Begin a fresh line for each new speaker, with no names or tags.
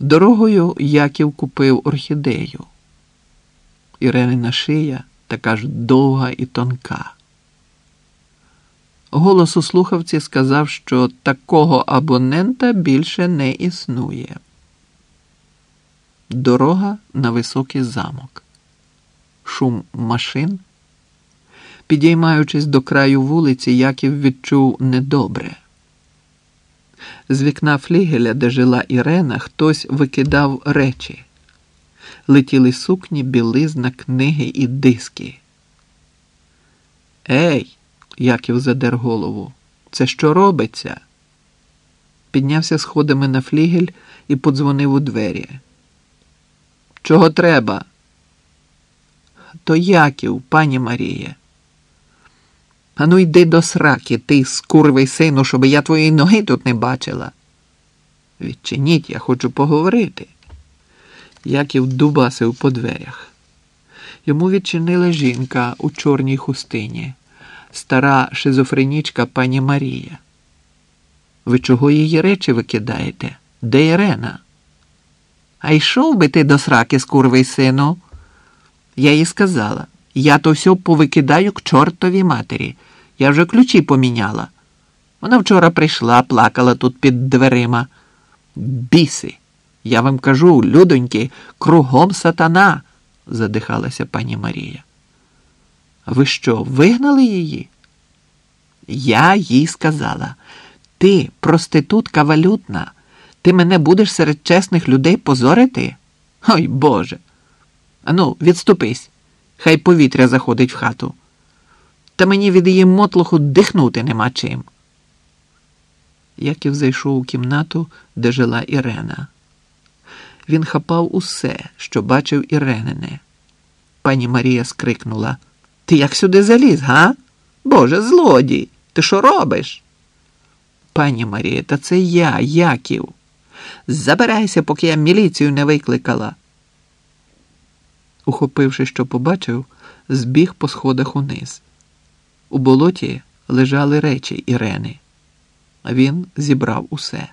Дорогою Яків купив орхідею. Іренина шия така ж довга і тонка. Голос у слухавці сказав, що такого абонента більше не існує. Дорога на високий замок. Шум машин. Підіймаючись до краю вулиці, Яків відчув недобре. З вікна флігеля, де жила Ірена, хтось викидав речі. Летіли сукні, білизна, книги і диски. Ей, Яків задер голову. Це що робиться? Піднявся сходами на флігель і подзвонив у двері. Чого треба? То Яків, пані Марія. Ану йди до сраки, ти скурвий сину, щоб я твоєї ноги тут не бачила. Відчиніть, я хочу поговорити. Яків дубасив по дверях. Йому відчинила жінка у чорній хустині, стара шизофренічка пані Марія. Ви чого її речі викидаєте? Де Ірена? А йшов би ти до сраки, скурвий сину. Я їй сказала, я то все повикидаю к чортовій матері. Я вже ключі поміняла. Вона вчора прийшла, плакала тут під дверима. Біси. Я вам кажу, людоньки, кругом сатана, задихалася пані Марія. Ви що, вигнали її? Я їй сказала, ти, проститутка валютна, ти мене будеш серед чесних людей позорити? Ой Боже. Ану, відступись, хай повітря заходить в хату. Та мені від її мотлоху дихнути нема чим. Яків зайшов у кімнату, де жила Ірена. Він хапав усе, що бачив Іренине. Пані Марія скрикнула Ти як сюди заліз, га? Боже, злодій! Ти що робиш? Пані Марія, та це я, Яків. Забирайся, поки я міліцію не викликала. Ухопивши, що побачив, збіг по сходах униз. У болоті лежали речі Ірени, він зібрав усе.